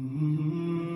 Mm-hmm.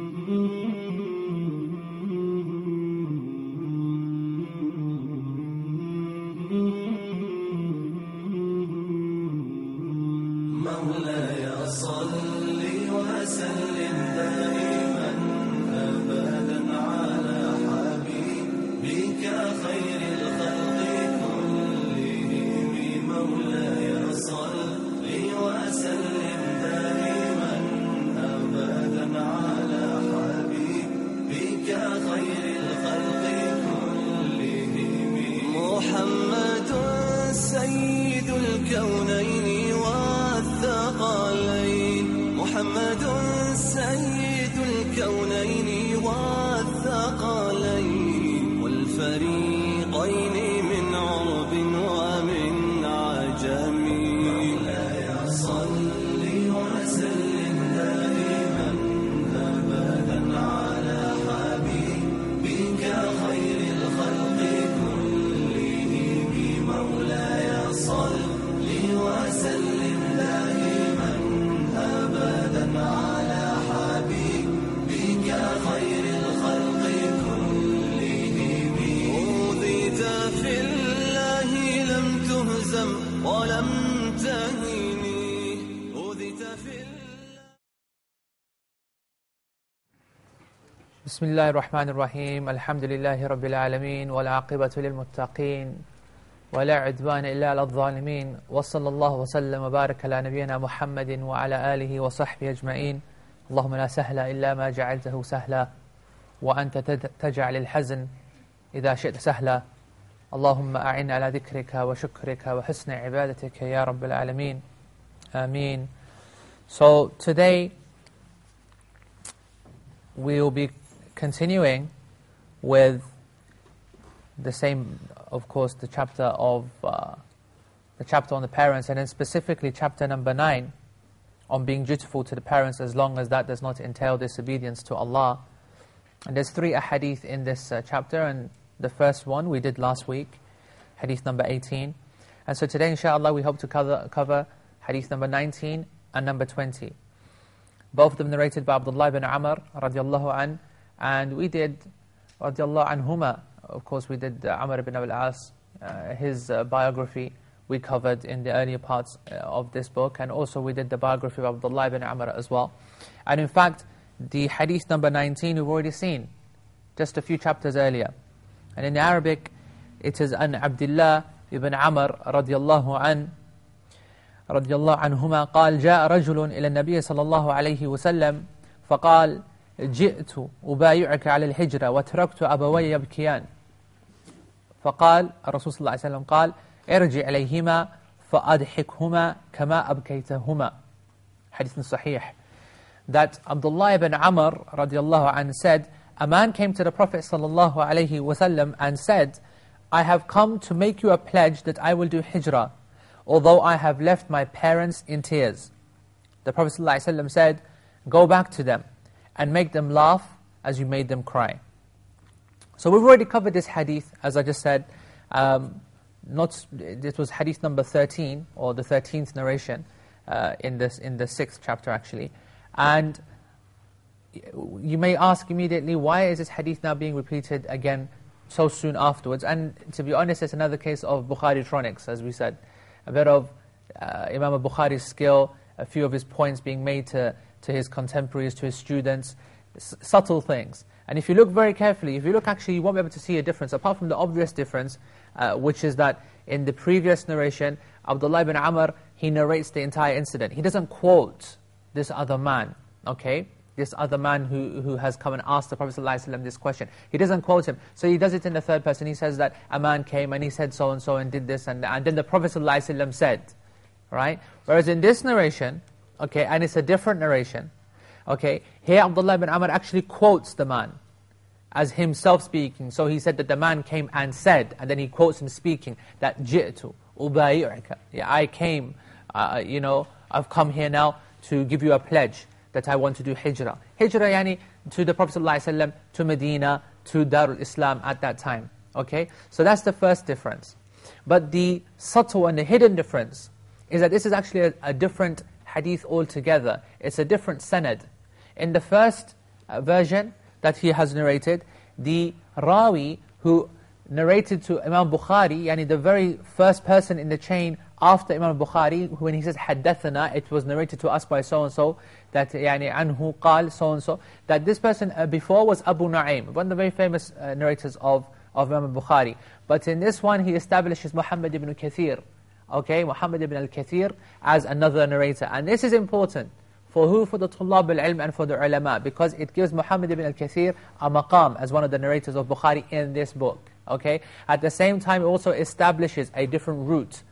بسم الله الرحمن الرحيم الحمد لله رب العالمين والعاقبة للمتقين ولا عدوان إلا على الظالمين وصلى الله وسلم وبارك على نبينا محمد وعلى آله وصحبه أجمعين اللهم لا سهل إلا ما جعلته سهلا وأنت تجعل الحزن إذا شئت سهلا اللهم أعن على ذكرك وشكرك وحسن عبادتك يا رب العالمين آمين So today we will be continuing with the same, of course, the chapter of uh, the chapter on the parents, and then specifically chapter number nine on being dutiful to the parents, as long as that does not entail disobedience to Allah. And there's three ahadith in this uh, chapter, and the first one we did last week, hadith number 18. And so today, inshallah, we hope to cover, cover hadith number 19 and number 20. Both of them narrated by Abdullah ibn Amr radiallahu an, and we did radiallahu anhuma. Of course, we did uh, Amr ibn al-As, uh, his uh, biography we covered in the earlier parts uh, of this book, and also we did the biography of Abdullah ibn Amr as well. And in fact, the hadith number 19 we've already seen, just a few chapters earlier. And in Arabic, it is an Abdullah ibn Amr radiallahu an, رضي الله عنهما قال جاء رجل إلى النبي صلى الله عليه وسلم فقال جئت أبايعك على الهجرة وتركت أبوي يبكيان فقال الرسول صلى الله عليه وسلم قال ارجع إليهما فأضحكهما كما أبكيتهما حديث صحيح that Abdullah ibn Amr radiallahu anhu said a man came to the Prophet sallallahu alaihi wasallam and said I have come to make you a pledge that I will do hijrah although I have left my parents in tears. The Prophet ﷺ said, Go back to them and make them laugh as you made them cry. So we've already covered this hadith, as I just said. Um, not, it was hadith number 13, or the 13th narration, uh, in, this, in the 6th chapter actually. And you may ask immediately, why is this hadith now being repeated again so soon afterwards? And to be honest, it's another case of Bukhari tronics, as we said a bit of uh, Imam al-Bukhari's skill, a few of his points being made to, to his contemporaries, to his students, subtle things. And if you look very carefully, if you look actually, you won't be able to see a difference, apart from the obvious difference, uh, which is that in the previous narration, Abdullah ibn Amr, he narrates the entire incident. He doesn't quote this other man, okay? This other man who, who has come and asked the Prophet ﷺ this question. He doesn't quote him. So he does it in the third person. He says that a man came and he said so-and-so and did this and, and then the Prophet ﷺ said, right? Whereas in this narration, okay, and it's a different narration, okay, here Abdullah ibn Amr actually quotes the man as himself speaking. So he said that the man came and said, and then he quotes him speaking, that ji'tu ubayi'uka. Yeah, I came, uh, you know, I've come here now to give you a pledge that I want to do hijrah. Hijrah yani to the Prophet ﷺ, to Medina, to Darul Islam at that time. Okay? So that's the first difference. But the subtle and the hidden difference is that this is actually a, a different hadith altogether. It's a different sanad. In the first uh, version that he has narrated, the rawi who narrated to Imam Bukhari, yani the very first person in the chain after Imam Bukhari, when he says haddathana, it was narrated to us by so-and-so, that yani anhu قال so-and-so, that this person uh, before was Abu Na'im, one of the very famous uh, narrators of, of Imam Bukhari. But in this one, he establishes Muhammad ibn Kathir, okay, Muhammad ibn al-Kathir as another narrator. And this is important. For who? For the Tullab al-Ilm and for the ulama, because it gives Muhammad ibn al-Kathir a maqam as one of the narrators of Bukhari in this book. Okay? At the same time, it also establishes a different route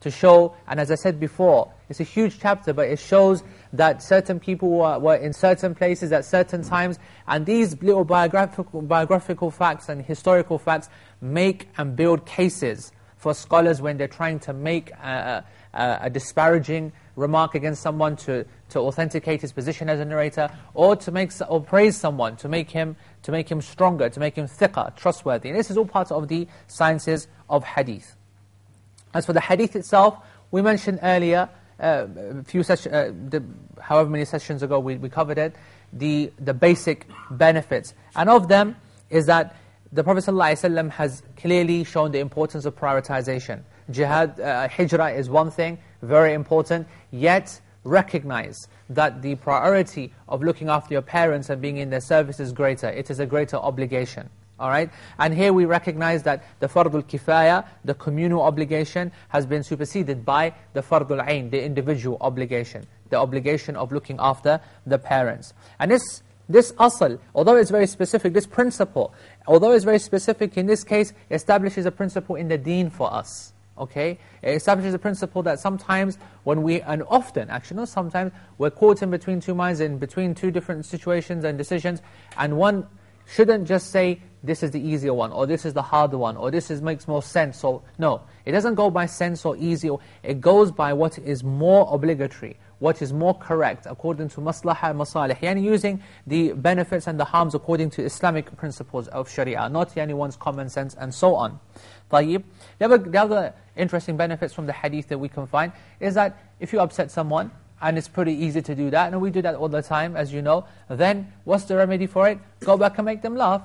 to show, and as I said before, it's a huge chapter, but it shows that certain people were, were in certain places at certain times, and these little biographical, biographical facts and historical facts make and build cases for scholars when they're trying to make a, a, a disparaging remark against someone to, to authenticate his position as a narrator, or to make or praise someone to make him to make him stronger, to make him thiqa, trustworthy. And this is all part of the sciences of hadith. As for the hadith itself, we mentioned earlier, uh, a few uh, the, however many sessions ago we, we covered it, the, the basic benefits. And of them is that the Prophet ﷺ has clearly shown the importance of prioritization. Jihad, uh, hijrah is one thing, very important, yet recognize that the priority of looking after your parents and being in their service is greater. It is a greater obligation. All right? And here we recognize that the fardul kifaya, the communal obligation, has been superseded by the fardul ain, the individual obligation, the obligation of looking after the parents. And this, this asl, although it's very specific, this principle, although it's very specific, in this case, establishes a principle in the deen for us. Okay? It establishes a principle that sometimes when we, and often actually, not sometimes, we're caught in between two minds, in between two different situations and decisions, and one shouldn't just say, this is the easier one, or this is the harder one, or this is, makes more sense. Or, no, it doesn't go by sense or easy. It goes by what is more obligatory, what is more correct, according to maslaha and masalih. Yani using the benefits and the harms according to Islamic principles of Sharia, not anyone's common sense and so on. طيب. The other, the other interesting benefits from the hadith that we can find is that if you upset someone, and it's pretty easy to do that, and we do that all the time, as you know, then what's the remedy for it? Go back and make them laugh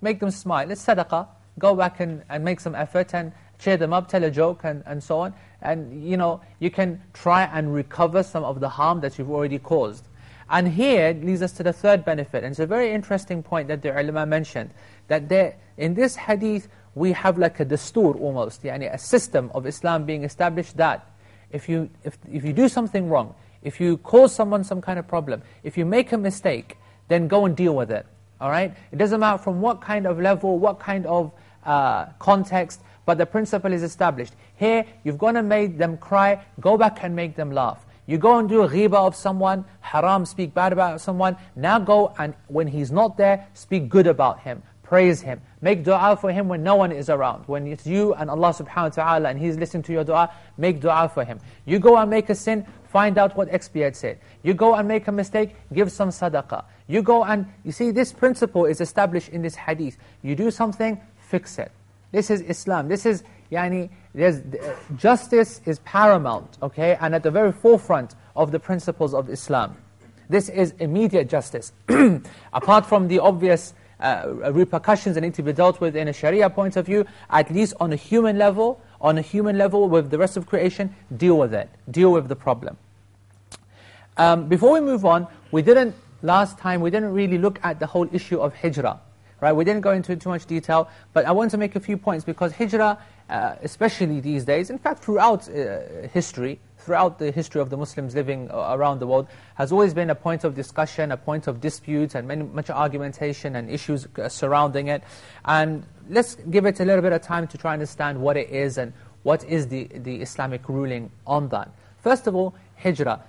make them smile. It's sadaqah. Go back and, and make some effort and cheer them up, tell a joke and, and so on. And you know, you can try and recover some of the harm that you've already caused. And here leads us to the third benefit. And it's a very interesting point that the ulama mentioned. That there, in this hadith, we have like a dastur almost, yani a system of Islam being established that if you, if, if you do something wrong, if you cause someone some kind of problem, if you make a mistake, then go and deal with it. All right? It doesn't matter from what kind of level, what kind of uh, context, but the principle is established. Here, you've gone and made them cry, go back and make them laugh. You go and do a ghiba of someone, haram, speak bad about someone, now go and when he's not there, speak good about him, praise him. Make dua for him when no one is around. When it's you and Allah subhanahu wa ta'ala and he's listening to your dua, make dua for him. You go and make a sin, find out what expiates it. You go and make a mistake, give some sadaqah. You go and, you see this principle is established in this hadith. You do something, fix it. This is Islam. This is, yani, there's, uh, justice is paramount, okay? And at the very forefront of the principles of Islam. This is immediate justice. Apart from the obvious uh, repercussions that need to be dealt with in a Sharia point of view, at least on a human level, on a human level with the rest of creation, deal with it. Deal with the problem. Um, before we move on, we didn't last time we didn't really look at the whole issue of hijrah. Right? We didn't go into too much detail, but I want to make a few points because hijrah, uh, especially these days, in fact throughout uh, history, throughout the history of the Muslims living uh, around the world, has always been a point of discussion, a point of dispute, and many, much argumentation and issues uh, surrounding it. And let's give it a little bit of time to try and understand what it is and what is the, the Islamic ruling on that. First of all, hijrah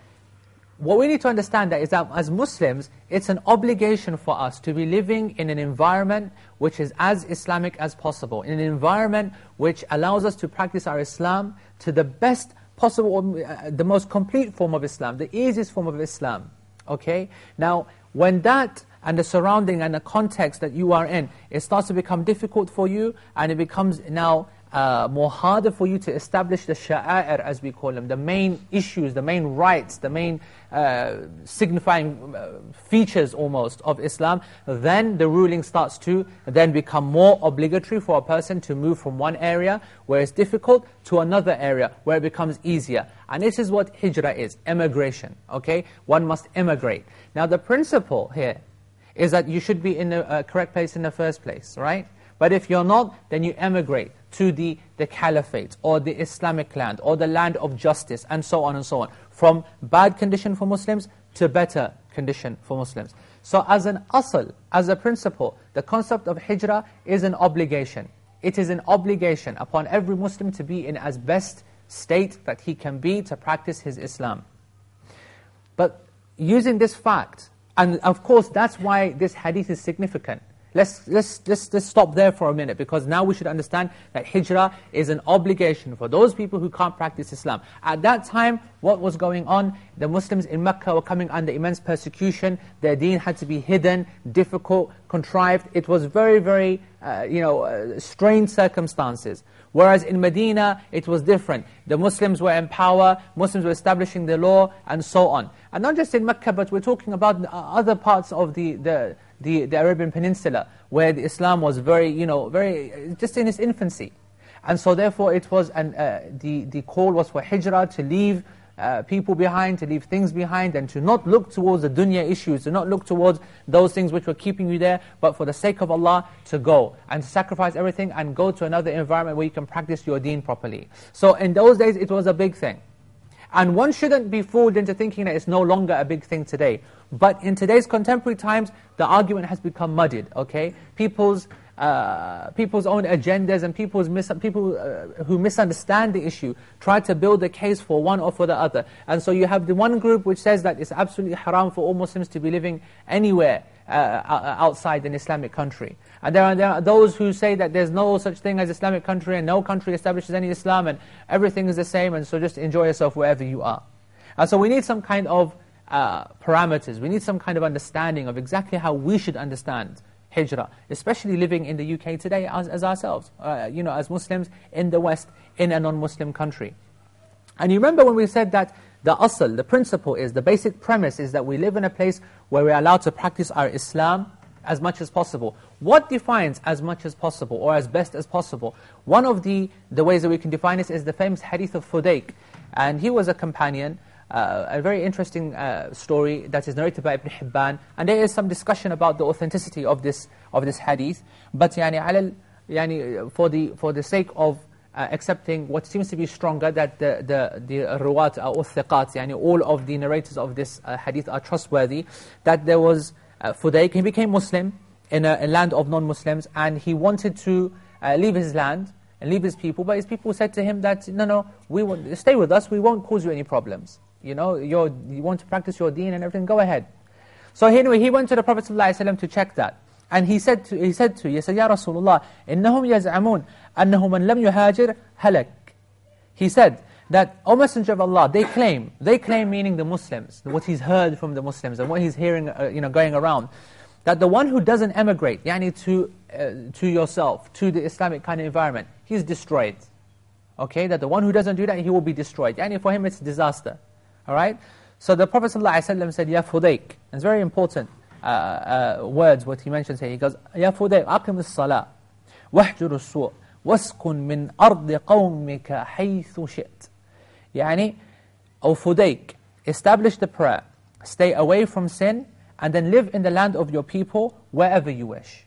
what we need to understand that is that as Muslims, it's an obligation for us to be living in an environment which is as Islamic as possible, in an environment which allows us to practice our Islam to the best possible, uh, the most complete form of Islam, the easiest form of Islam. Okay? Now, when that and the surrounding and the context that you are in, it starts to become difficult for you, and it becomes now uh, more harder for you to establish the sha'air, as we call them, the main issues, the main rights, the main uh, signifying uh, features almost of Islam, then the ruling starts to then become more obligatory for a person to move from one area where it's difficult to another area where it becomes easier. And this is what hijrah is, emigration, okay? One must emigrate. Now the principle here is that you should be in the uh, correct place in the first place, right? But if you're not, then you emigrate to the, the caliphate or the Islamic land or the land of justice and so on and so on. From bad condition for Muslims to better condition for Muslims. So as an asl, as a principle, the concept of hijrah is an obligation. It is an obligation upon every Muslim to be in as best state that he can be to practice his Islam. But using this fact, and of course that's why this hadith is significant, Let's, let's, let's, let's stop there for a minute because now we should understand that hijrah is an obligation for those people who can't practice Islam. At that time, what was going on? The Muslims in Mecca were coming under immense persecution. Their deen had to be hidden, difficult, contrived. It was very, very, uh, you know, uh, strange circumstances. Whereas in Medina, it was different. The Muslims were in power, Muslims were establishing the law, and so on. And not just in Mecca, but we're talking about other parts of the, the, the, the Arabian Peninsula, where the Islam was very, you know, very, just in its infancy. And so therefore it was, and uh, the, the call was for hijrah, to leave uh, people behind, to leave things behind, and to not look towards the dunya issues, to not look towards those things which were keeping you there, but for the sake of Allah, to go, and sacrifice everything, and go to another environment where you can practice your deen properly. So in those days, it was a big thing. And one shouldn't be fooled into thinking that it's no longer a big thing today. But in today's contemporary times, the argument has become muddied, okay? People's, uh, people's own agendas and people's mis people uh, who misunderstand the issue try to build a case for one or for the other. And so you have the one group which says that it's absolutely haram for all Muslims to be living anywhere outside an Islamic country. And there are, there are those who say that there's no such thing as Islamic country and no country establishes any Islam and everything is the same and so just enjoy yourself wherever you are. And so we need some kind of uh, parameters. We need some kind of understanding of exactly how we should understand hijrah, especially living in the UK today as, as ourselves, uh, you know, as Muslims in the West, in a non-Muslim country. And you remember when we said that the asl, the principle is, the basic premise is that we live in a place where we're allowed to practice our Islam as much as possible. What defines as much as possible, or as best as possible? One of the, the ways that we can define this is the famous hadith of Fudayk. And he was a companion, uh, a very interesting uh, story that is narrated by Ibn Hibban, and there is some discussion about the authenticity of this of this hadith. But yani, yani, for the for the sake of uh, accepting what seems to be stronger, that the the the ruwat are uthiqat, yani all of the narrators of this uh, hadith are trustworthy. That there was uh, Fudayk, he became Muslim in a, a land of non-Muslims, and he wanted to uh, leave his land and leave his people, but his people said to him that, no, no, we want, stay with us, we won't cause you any problems you know, you you want to practice your deen and everything, go ahead. So anyway, he went to the Prophet ﷺ to check that. And he said to, he said to, he said, Ya Rasulullah, إِنَّهُمْ يَزْعَمُونَ أَنَّهُ مَنْ لَمْ يُهَاجِرْ هَلَكْ He said that, O Messenger of Allah, they claim, they claim meaning the Muslims, what he's heard from the Muslims and what he's hearing, uh, you know, going around, that the one who doesn't emigrate, yani to, uh, to yourself, to the Islamic kind of environment, he's destroyed. Okay, that the one who doesn't do that, he will be destroyed. Yani for him it's disaster. All right? So the Prophet ﷺ said, Ya Fudayk. It's very important uh, uh, words what he mentions here. He goes, Ya Fudayk, أقم الصلاة واحجر السوء واسكن من أرض قومك حيث شئت. يعني, O Fudayk, establish the prayer, stay away from sin, and then live in the land of your people wherever you wish.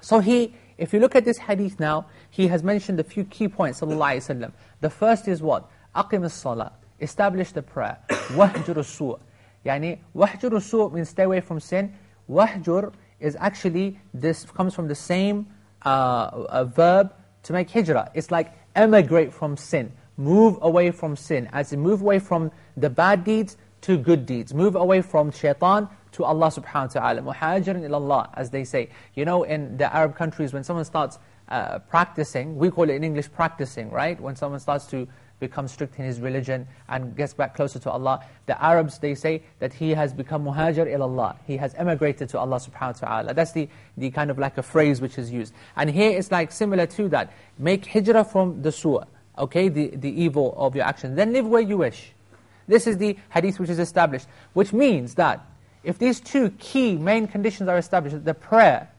So he, if you look at this hadith now, he has mentioned a few key points, sallallahu alayhi wa The first is what? أقم الصلاة establish the prayer. وَحْجُرُ السُّوء Yani, wahjuru su means stay away from sin. Wahjur is actually, this comes from the same uh, uh, verb to make hijrah. It's like emigrate from sin, move away from sin. As you move away from the bad deeds to good deeds. Move away from shaitan to Allah subhanahu wa ta'ala. Muhajirin ilallah, as they say. You know, in the Arab countries, when someone starts uh, practicing, we call it in English practicing, right? When someone starts to becomes strict in his religion and gets back closer to Allah. The Arabs, they say that he has become muhajir ilallah. He has emigrated to Allah subhanahu wa ta'ala. That's the, the kind of like a phrase which is used. And here it's like similar to that. Make hijrah from the su' okay, the, the evil of your actions. Then live where you wish. This is the hadith which is established. Which means that if these two key main conditions are established, the prayer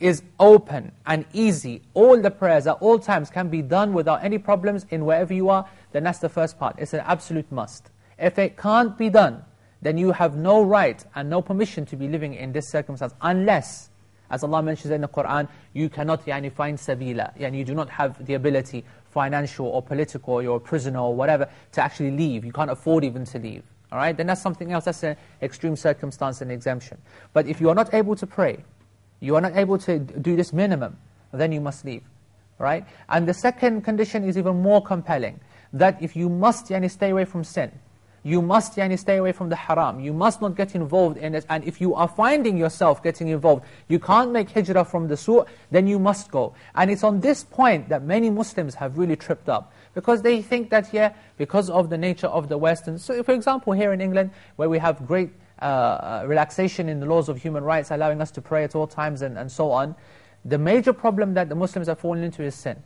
is open and easy, all the prayers at all times can be done without any problems in wherever you are, then that's the first part. It's an absolute must. If it can't be done, then you have no right and no permission to be living in this circumstance, unless, as Allah mentions in the Qur'an, you cannot yani, find sabila, yani you do not have the ability, financial or political, or you're a prisoner or whatever, to actually leave. You can't afford even to leave. All right? Then that's something else, that's an extreme circumstance and exemption. But if you are not able to pray, you are not able to do this minimum, then you must leave. Right? And the second condition is even more compelling, that if you must yani, stay away from sin, you must yani, stay away from the haram, you must not get involved in it, and if you are finding yourself getting involved, you can't make hijrah from the su' then you must go. And it's on this point that many Muslims have really tripped up. Because they think that yeah, because of the nature of the West, and so for example here in England, where we have great uh, uh, relaxation in the laws of human rights, allowing us to pray at all times and, and so on, the major problem that the Muslims have fallen into is sin.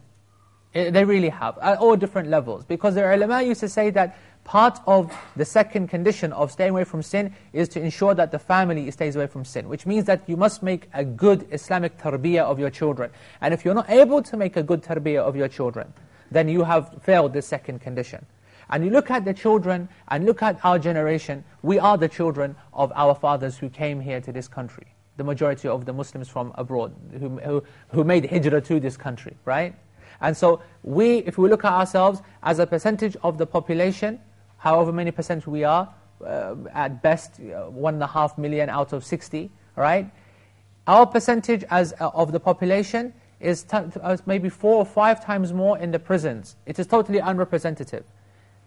It, they really have, at all different levels. Because the ulama used to say that part of the second condition of staying away from sin is to ensure that the family stays away from sin, which means that you must make a good Islamic tarbiyah of your children. And if you're not able to make a good tarbiyah of your children, then you have failed the second condition. And you look at the children, and look at our generation, we are the children of our fathers who came here to this country. The majority of the Muslims from abroad, who, who, who made hijrah to this country, right? And so we, if we look at ourselves as a percentage of the population, however many percent we are, uh, at best uh, one and a half million out of 60, right? Our percentage as uh, of the population is uh, maybe four or five times more in the prisons. It is totally unrepresentative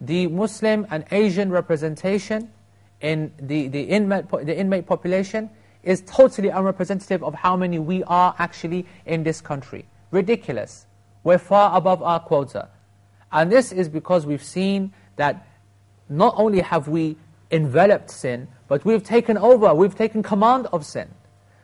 the Muslim and Asian representation in the, the, inmate, the inmate population is totally unrepresentative of how many we are actually in this country. Ridiculous. We're far above our quota. And this is because we've seen that not only have we enveloped sin, but we've taken over, we've taken command of sin.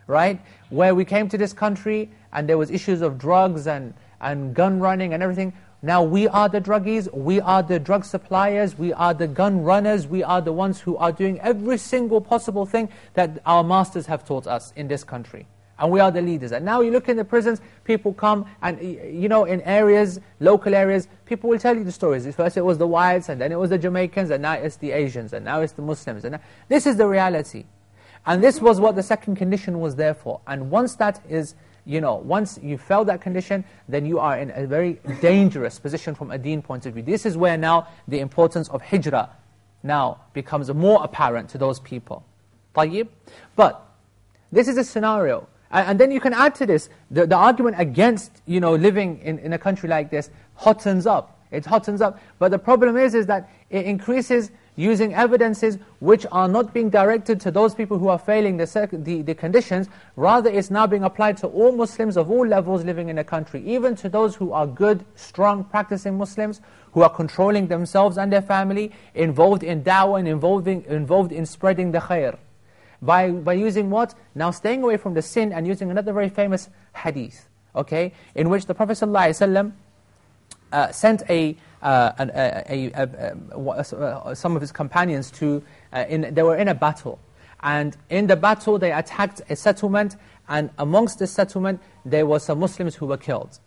Right? Where we came to this country and there was issues of drugs and, and gun running and everything, now we are the druggies, we are the drug suppliers, we are the gun runners, we are the ones who are doing every single possible thing that our masters have taught us in this country. And we are the leaders. And now you look in the prisons, people come and, you know, in areas, local areas, people will tell you the stories. First it was the whites, and then it was the Jamaicans, and now it's the Asians, and now it's the Muslims. And now, this is the reality. And this was what the second condition was there for. And once that is you know, once you felt that condition, then you are in a very dangerous position from a deen point of view. This is where now the importance of hijrah now becomes more apparent to those people. طيب? But this is a scenario. And, and then you can add to this, the, the argument against you know, living in, in a country like this hottens up. It hottens up. But the problem is, is that it increases using evidences which are not being directed to those people who are failing the, the, the, conditions, rather it's now being applied to all Muslims of all levels living in a country, even to those who are good, strong, practicing Muslims, who are controlling themselves and their family, involved in da'wah and involving, involved in spreading the khair. By, by using what? Now staying away from the sin and using another very famous hadith, okay, in which the Prophet ﷺ uh, sent a uh, a, a, a, some of his companions to, uh, in, they were in a battle. And in the battle, they attacked a settlement, and amongst the settlement, there were some Muslims who were killed.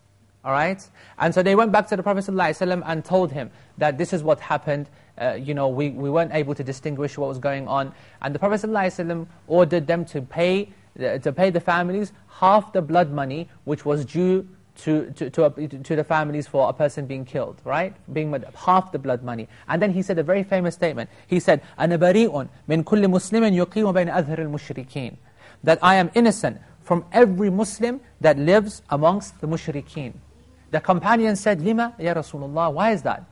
All right? And so they went back to the Prophet ﷺ and told him that this is what happened. Uh, you know, we, we weren't able to distinguish what was going on. And the Prophet ﷺ ordered them to pay, to pay the families half the blood money which was due to, to, to, a, to, the families for a person being killed, right? Being half the blood money. And then he said a very famous statement. He said, أَنَا بَرِيءٌ مِنْ كُلِّ مُسْلِمٍ يُقِيمُ بَيْنَ أَذْهَرِ الْمُشْرِكِينَ That I am innocent from every Muslim that lives amongst the mushrikeen. The companion said, لِمَا Ya Rasulullah, why is that?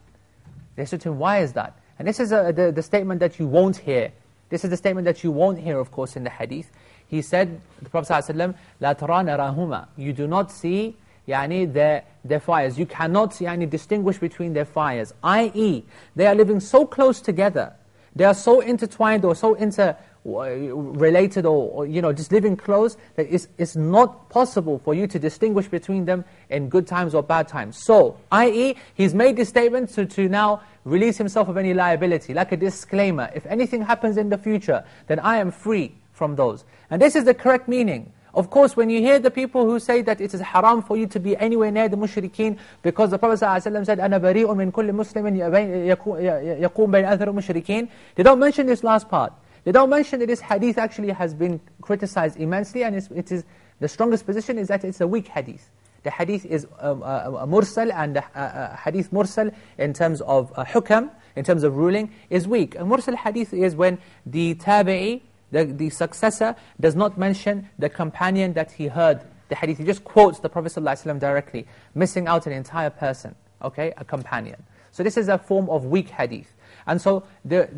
They said to him, why is that? And this is a, the, the statement that you won't hear. This is the statement that you won't hear, of course, in the hadith. He said, the Prophet ﷺ, لَا تَرَى نَرَاهُمَا You do not see yani their, their fires. You cannot yani, distinguish between their fires. I.e., they are living so close together, they are so intertwined or so inter uh, related or, or, you know just living close that it's, it's not possible for you to distinguish between them in good times or bad times. So, i.e., he's made this statement to, to now release himself of any liability, like a disclaimer. If anything happens in the future, then I am free from those. And this is the correct meaning. Of course, when you hear the people who say that it is haram for you to be anywhere near the mushrikeen, because the Prophet ﷺ said, أَنَا بَرِيءٌ مِنْ كُلِّ مُسْلِمٍ يَقُومْ بَيْنَ أَثَرُ mushrikeen. They don't mention this last part. They don't mention that this hadith actually has been criticized immensely, and it is the strongest position is that it's a weak hadith. The hadith is um, a, a mursal, and a, a, hadith mursal in terms of uh, hukam, in terms of ruling, is weak. A mursal hadith is when the tabi'i, the, the successor, does not mention the companion that he heard the hadith. He just quotes the Prophet ﷺ directly, missing out an entire person, okay, a companion. So this is a form of weak hadith. And so the,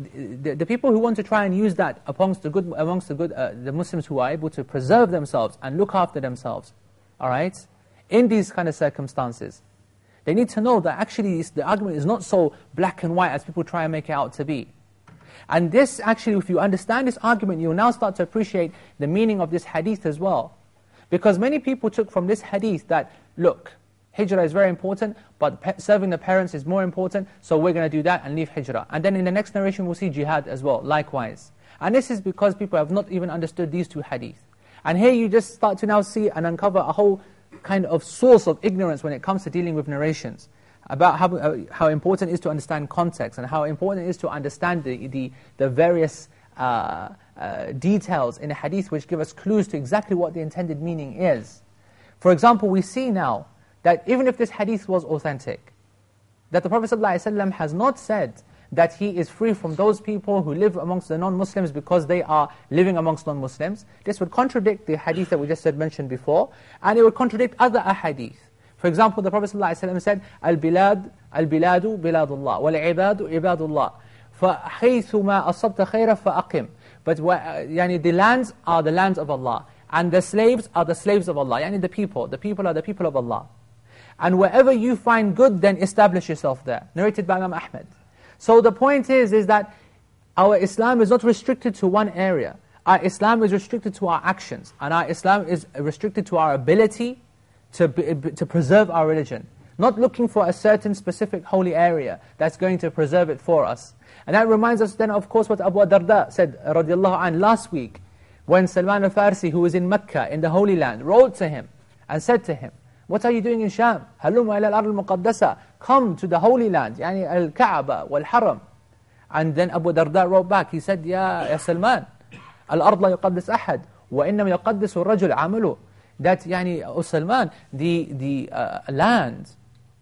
the, the, people who want to try and use that amongst the good, amongst the good, uh, the Muslims who are able to preserve themselves and look after themselves, all right, in these kind of circumstances, they need to know that actually the argument is not so black and white as people try and make it out to be. And this actually, if you understand this argument, you'll now start to appreciate the meaning of this hadith as well. Because many people took from this hadith that, look, hijrah is very important, but serving the parents is more important, so we're going to do that and leave hijrah. And then in the next narration we'll see jihad as well, likewise. And this is because people have not even understood these two hadith. And here you just start to now see and uncover a whole kind of source of ignorance when it comes to dealing with narrations. About how, uh, how important it is to understand context and how important it is to understand the, the, the various uh, uh, details in a hadith which give us clues to exactly what the intended meaning is. For example, we see now that even if this hadith was authentic, that the Prophet ﷺ has not said that he is free from those people who live amongst the non-Muslims because they are living amongst non-Muslims. This would contradict the hadith that we just said mentioned before, and it would contradict other ahadith. For example, the Prophet ﷺ said, "Al-bilad, al-biladu biladullah, wal-ibadu ibadullah, فَحَيْثُمَا أَصَبْتَ خَيْرًا فَأَقِمْ But yani, the lands are the lands of Allah, and the slaves are the slaves of Allah, yani the people. The people are the people of Allah. And wherever you find good, then establish yourself there. Narrated by Imam Ahmed. So the point is, is that our Islam is not restricted to one area. Our Islam is restricted to our actions. And our Islam is restricted to our ability to, to preserve our religion. Not looking for a certain specific holy area that's going to preserve it for us. And that reminds us then, of course, what Abu Darda said, radiallahu anh, last week, when Salman al-Farsi, who was in Mecca, in the Holy Land, wrote to him and said to him, what are you doing in Sham? هلم إلى الأرض المقدسة. Come to the Holy Land, يعني الكعبة والحرم. And then Abu Darda wrote back, he said, يا, يا سلمان, الأرض لا يقدس أحد, وإنما يقدس الرجل عمله. that yani O Salman, the, the uh, land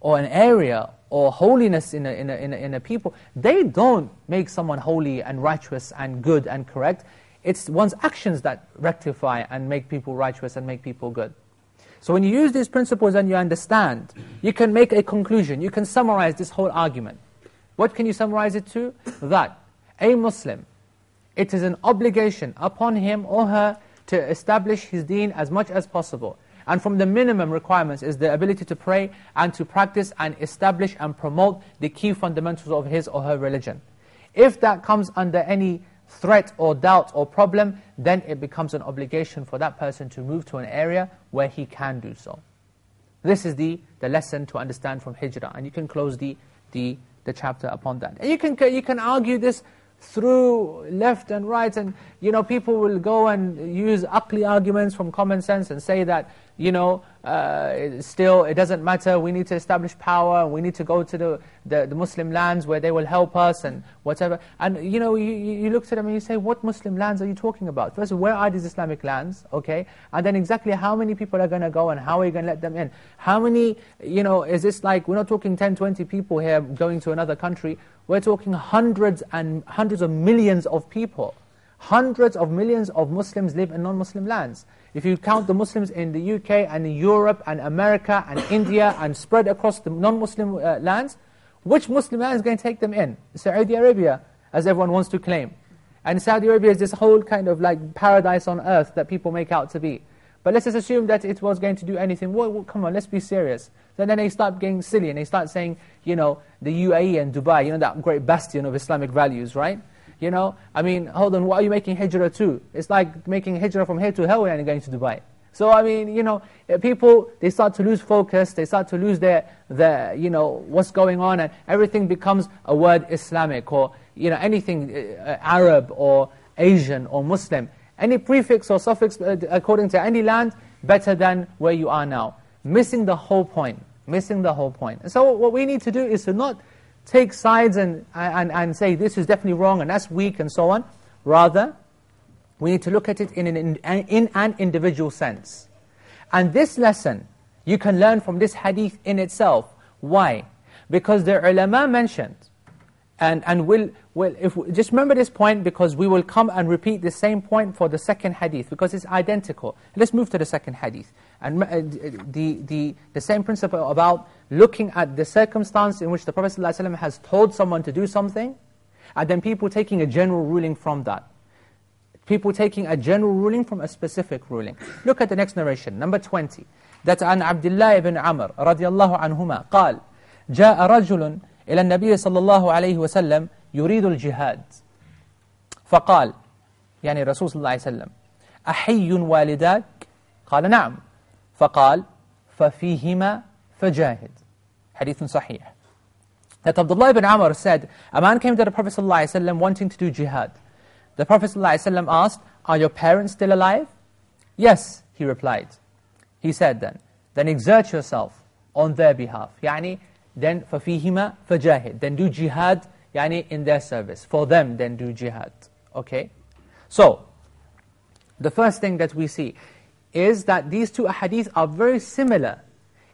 or an area or holiness in a, in, a, in, a, in a people, they don't make someone holy and righteous and good and correct. It's one's actions that rectify and make people righteous and make people good. So when you use these principles and you understand, you can make a conclusion, you can summarize this whole argument. What can you summarize it to? That a Muslim, it is an obligation upon him or her to establish his deen as much as possible. And from the minimum requirements is the ability to pray and to practice and establish and promote the key fundamentals of his or her religion. If that comes under any threat or doubt or problem, then it becomes an obligation for that person to move to an area where he can do so. This is the, the lesson to understand from Hijrah, and you can close the, the, the chapter upon that. And you can, you can argue this through left and right, and you know people will go and use ugly arguments from common sense and say that you know, uh, still it doesn't matter, we need to establish power, we need to go to the, the, the, Muslim lands where they will help us and whatever. And you know, you, you look to them and you say, what Muslim lands are you talking about? First, where are these Islamic lands, okay? And then exactly how many people are going to go and how are you going to let them in? How many, you know, is this like, we're not talking 10, 20 people here going to another country, we're talking hundreds and hundreds of millions of people. Hundreds of millions of Muslims live in non-Muslim lands. If you count the Muslims in the UK and in Europe and America and India and spread across the non-Muslim uh, lands, which Muslim land is going to take them in? Saudi Arabia, as everyone wants to claim. And Saudi Arabia is this whole kind of like paradise on earth that people make out to be. But let's just assume that it was going to do anything. Well, well, come on, let's be serious. So then they start getting silly and they start saying, you know, the UAE and Dubai, you know, that great bastion of Islamic values, right? You know, I mean, hold on, what are you making hijrah to? It's like making hijrah from here to hell and going to Dubai. So, I mean, you know, eh, people, they start to lose focus, they start to lose their, their, you know, what's going on, and everything becomes a word Islamic, or, you know, anything uh, Arab, or Asian, or Muslim. Any prefix or suffix, uh, according to any land, better than where you are now. Missing the whole point, missing the whole point. So what we need to do is to not take sides and, and, and say this is definitely wrong and that's weak and so on. Rather, we need to look at it in an, in an individual sense. And this lesson, you can learn from this hadith in itself. Why? Because the ulama mentioned, and, and we'll, we'll if we, just remember this point because we will come and repeat the same point for the second hadith because it's identical. Let's move to the second hadith. And uh, the, the, the same principle about looking at the circumstance in which the Prophet ﷺ has told someone to do something, and then people taking a general ruling from that. People taking a general ruling from a specific ruling. Look at the next narration, number 20. That عن عبد الله بن عمر رضي الله عنهما قال جاء رجل إلى النبي صلى الله عليه وسلم يريد الجهاد فقال يعني رسول صلى الله عليه وسلم أحي والداك قال نعم فقال ففيهما فجاهد حديث صحيح that Abdullah ibn Amr said, a man came to the Prophet ﷺ wanting to do jihad. The Prophet ﷺ asked, are your parents still alive? Yes, he replied. He said then, then exert yourself on their behalf. Yani, then فَفِيهِمَا فَجَاهِد Then do jihad yani, in their service. For them, then do jihad. Okay? So, the first thing that we see is that these two hadiths are very similar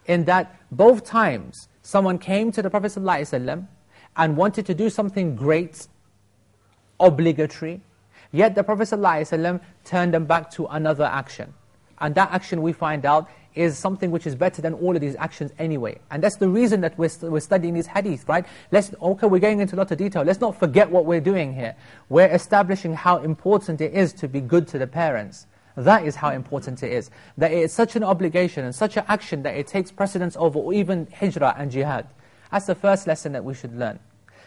in that both times someone came to the Prophet ﷺ and wanted to do something great, obligatory, yet the Prophet ﷺ turned them back to another action. And that action we find out is something which is better than all of these actions anyway. And that's the reason that we're, we're studying these hadith, right? Let's, okay, we're going into a lot of detail. Let's not forget what we're doing here. We're establishing how important it is to be good to the parents. That is how important it is. That it is such an obligation and such an action that it takes precedence over even hijrah and jihad. That's the first lesson that we should learn.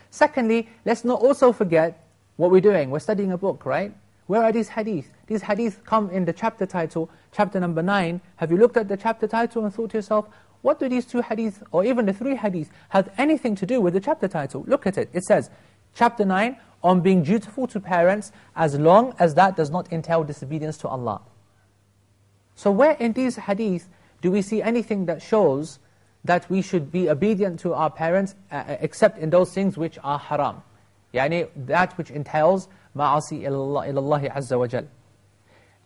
Secondly, let's not also forget what we're doing. We're studying a book, right? Where are these hadith? These hadith come in the chapter title, chapter number 9. Have you looked at the chapter title and thought to yourself, what do these two hadith, or even the three hadith, have anything to do with the chapter title? Look at it. It says, chapter 9, on being dutiful to parents as long as that does not entail disobedience to Allah. So where in these hadith do we see anything that shows that we should be obedient to our parents uh, uh except in those things which are haram? Yani that which entails ma'asi ilallahi azza wa jal.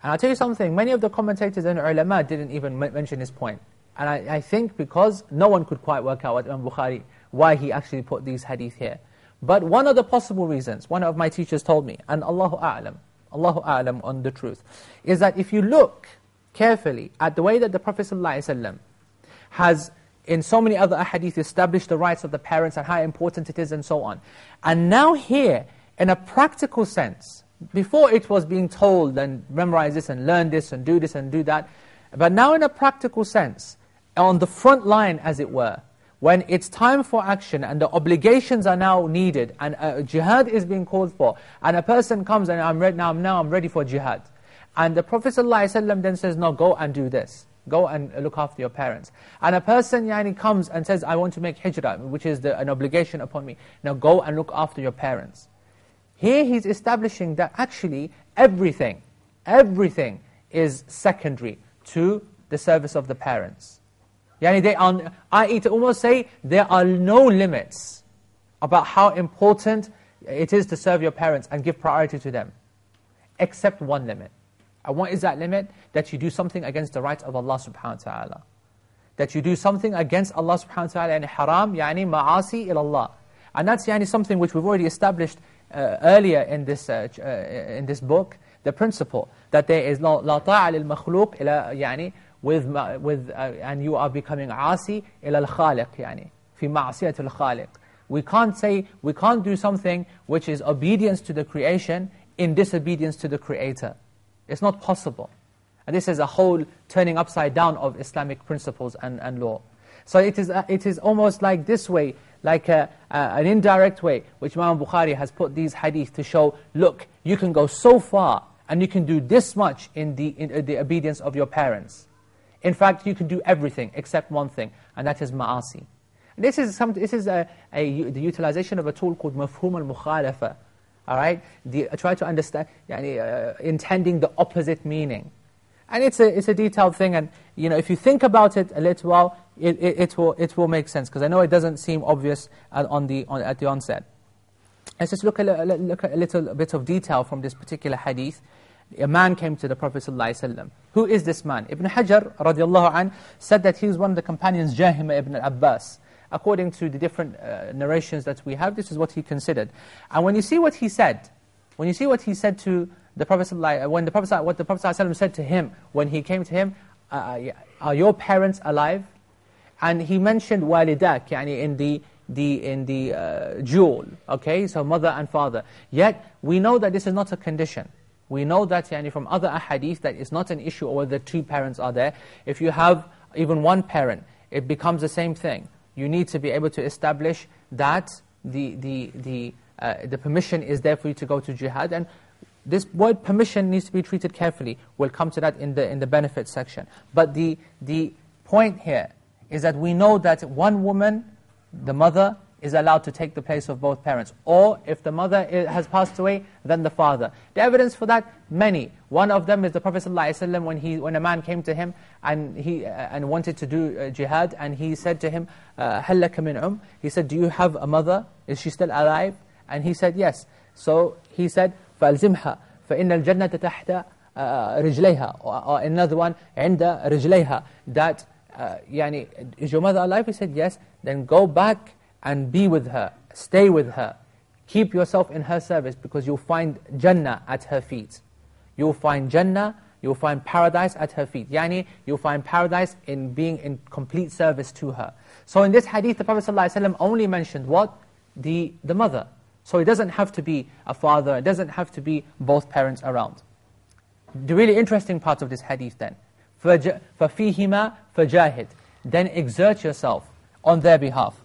And I'll tell you something, many of the commentators and ulama didn't even mention this point. And I, I think because no one could quite work out what Imam Bukhari, why he actually put these hadith here. But one of the possible reasons, one of my teachers told me, and Allahu A'lam, Allahu A'lam on the truth, is that if you look carefully at the way that the Prophet ﷺ has in so many other ahadith established the rights of the parents and how important it is and so on. And now here, in a practical sense, before it was being told and memorize this and learn this and do this and do that, but now in a practical sense, on the front line as it were, when it's time for action and the obligations are now needed and jihad is being called for, and a person comes and I'm ready now, now I'm ready for jihad. And the Prophet ﷺ then says, no, go and do this. Go and look after your parents. And a person yani, comes and says, I want to make hijrah, which is the, an obligation upon me. Now go and look after your parents. Here he's establishing that actually everything, everything is secondary to the service of the parents. Yani they are, i.e. to almost say, there are no limits about how important it is to serve your parents and give priority to them, except one limit. And what is that limit? That you do something against the rights of Allah subhanahu wa ta'ala. That you do something against Allah subhanahu wa ta'ala, and haram, yani ma'asi ilallah. And that's yani something which we've already established uh, earlier in this, uh, uh, in this book, the principle that there is la, ta'a lil makhluq ila, yani, with, with, uh, and you are becoming asi ila al-khaliq, yani, fi ma'asiyat al-khaliq. We can't say, we can't do something which is obedience to the creation in disobedience to the creator. It's not possible. And this is a whole turning upside down of Islamic principles and, and law. So it is, uh, it is almost like this way, like a, uh, an indirect way, which Imam Bukhari has put these hadith to show, look, you can go so far and you can do this much in the, in, uh, the obedience of your parents. In fact, you can do everything except one thing, and that is ma'asi. This is, some, this is a, a, the utilization of a tool called mafhum al-mukhalafa. All right? The, try to understand, uh, intending the opposite meaning. And it's a, it's a detailed thing, and you know, if you think about it a little while, it, it, it will, it will make sense, because I know it doesn't seem obvious at, on the, on, at the onset. Let's just look, a, look at a little bit of detail from this particular hadith. A man came to the Prophet ﷺ. Who is this man? Ibn Hajar radiallahu anh, said that he was one of the companions, Jahima ibn Abbas. According to the different uh, narrations that we have, this is what he considered. And when you see what he said, when you see what he said to the Prophet when the Prophet what the Prophet said to him when he came to him, uh, uh are your parents alive? And he mentioned walidak, yani in the the in the uh, dual, okay, so mother and father. Yet we know that this is not a condition. We know that yani, from other ahadith that it's not an issue whether two parents are there. If you have even one parent, it becomes the same thing. You need to be able to establish that the the the uh, the permission is there for you to go to jihad and this word permission needs to be treated carefully. We'll come to that in the, in the benefits section. But the, the point here is that we know that one woman, the mother, is allowed to take the place of both parents. Or if the mother has passed away, then the father. The evidence for that, many. One of them is the Prophet ﷺ when, he, when a man came to him and, he, uh, and wanted to do uh, jihad, and he said to him, uh, هَلَّكَ مِنْ um? He said, do you have a mother? Is she still alive? And he said, yes. So he said, فَأَلْزِمْهَا فَإِنَّ الْجَنَّةَ تَحْتَ رِجْلَيْهَا Or another one, عِنْدَ رِجْلَيْهَا That, uh, yani, is your mother alive? He said, yes. Then go back and be with her. Stay with her. Keep yourself in her service because you'll find Jannah at her feet. You'll find Jannah, you'll find paradise at her feet. Yani, you'll find paradise in being in complete service to her. So in this hadith, the Prophet ﷺ only mentioned what? The, the mother. So it doesn't have to be a father, it doesn't have to be both parents around. The really interesting part of this hadith then, فَفِيهِمَا فَجَاهِدْ Then exert yourself on their behalf.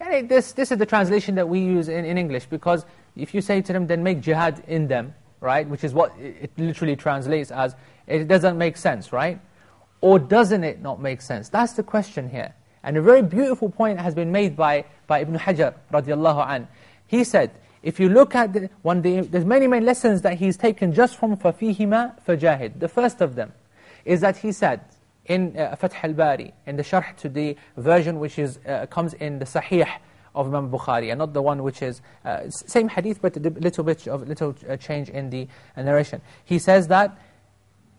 And this, this is the translation that we use in, in English, because if you say to them, then make jihad in them, right, which is what it literally translates as, it doesn't make sense, right? Or doesn't it not make sense? That's the question here. And a very beautiful point has been made by, by Ibn Hajar, radiallahu anh. He said, if you look at the, one day, there's many, many lessons that he's taken just from فَفِيهِمَا فَجَاهِد. The first of them is that he said, in uh, Fath al-Bari, in the sharh to the version which is, uh, comes in the Sahih of Imam Bukhari, and not the one which is, uh, same hadith but a little bit of little uh, change in the uh, narration. He says that,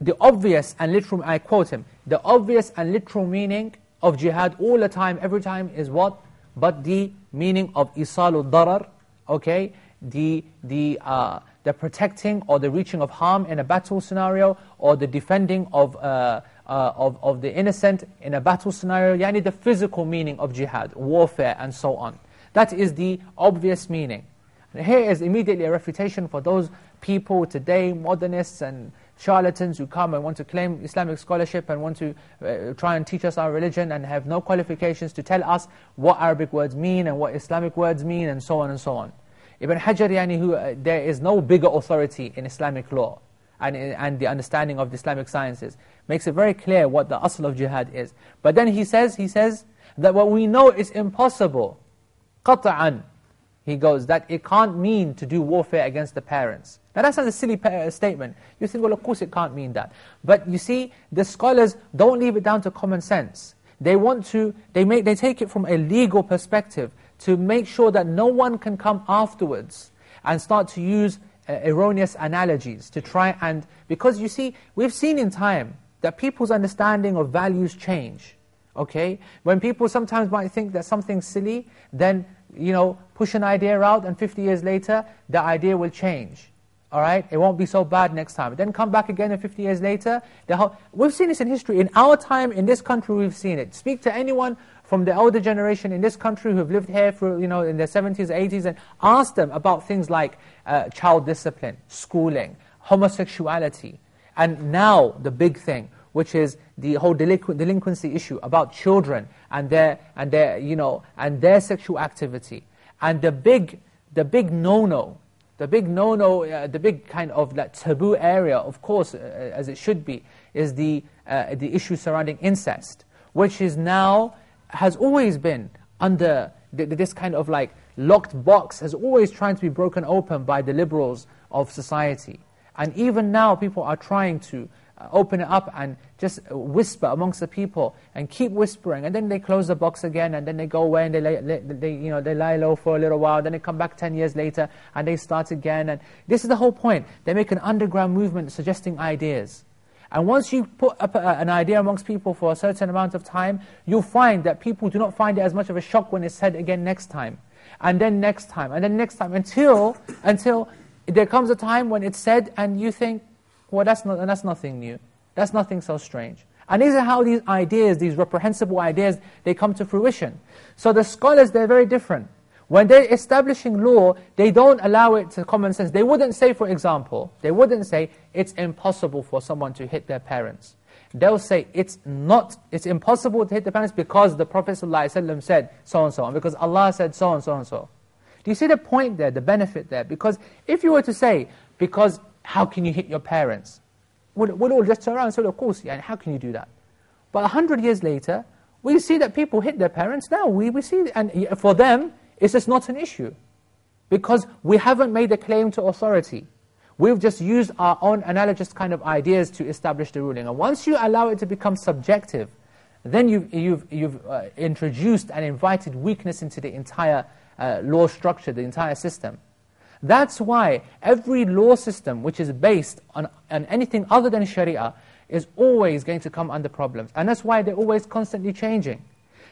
the obvious and literal, I quote him, the obvious and literal meaning of jihad all the time, every time is what? But the meaning of isalu darar, okay, the, the, uh, the protecting or the reaching of harm in a battle scenario, or the defending of, uh, uh, of, of the innocent in a battle scenario, yani the physical meaning of jihad, warfare and so on. That is the obvious meaning. And here is immediately a refutation for those people today, modernists and charlatans who come and want to claim Islamic scholarship and want to uh, try and teach us our religion and have no qualifications to tell us what Arabic words mean and what Islamic words mean and so on and so on. Ibn Hajar, yani, who, uh, there is no bigger authority in Islamic law and, and the understanding of the Islamic sciences, makes it very clear what the asl of jihad is. But then he says, he says that what we know is impossible, قطعا, he goes, that it can't mean to do warfare against the parents. Now that's not a silly uh, statement. You think, well, of course it can't mean that. But you see, the scholars don't leave it down to common sense. They want to, they, make, they take it from a legal perspective to make sure that no one can come afterwards and start to use uh, uh, erroneous analogies to try and, because you see, we've seen in time that people's understanding of values change. Okay? When people sometimes might think that something's silly, then, you know, push an idea out and 50 years later, the idea will change. All right? It won't be so bad next time. Then come back again and 50 years later. Whole, we've seen this in history. In our time, in this country, we've seen it. Speak to anyone from the older generation in this country who have lived here for, you know, in their 70s, 80s, and ask them about things like uh, child discipline, schooling, homosexuality, And now, the big thing, which is the whole delinqu delinquency issue about children and their, and their, you know, and their sexual activity. And the big, the big no-no, the big no-no, uh, the big kind of that taboo area, of course, uh, as it should be, is the, uh, the issue surrounding incest, which is now, has always been under this kind of like locked box, has always trying to be broken open by the liberals of society. And even now, people are trying to Uh, open it up and just whisper amongst the people and keep whispering. And then they close the box again, and then they go away and they, lay, they, you know, they lie low for a little while. Then they come back 10 years later and they start again. And this is the whole point. They make an underground movement suggesting ideas. And once you put an idea amongst people for a certain amount of time, you'll find that people do not find it as much of a shock when it's said again next time. And then next time, and then next time, until, until there comes a time when it's said and you think, well, that's, not, that's nothing new. That's nothing so strange. And these are how these ideas, these reprehensible ideas, they come to fruition. So the scholars, they're very different. When they're establishing law, they don't allow it to common sense. They wouldn't say, for example, they wouldn't say, it's impossible for someone to hit their parents. They'll say, it's not, it's impossible to hit the parents because the Prophet ﷺ said so and because Allah said so and so and so. Do you see the point there, the benefit there? Because if you were to say, because how can you hit your parents? We'll, we'll all just turn around and say, of course, yeah, how can you do that? But a hundred years later, we see that people hit their parents now. We, we see, and for them, it's just not an issue. Because we haven't made a claim to authority. We've just used our own analogous kind of ideas to establish the ruling. And once you allow it to become subjective, then you've, you've, you've uh, introduced and invited weakness into the entire uh, law structure, the entire system. That's why every law system which is based on, on anything other than Sharia is always going to come under problems. And that's why they're always constantly changing.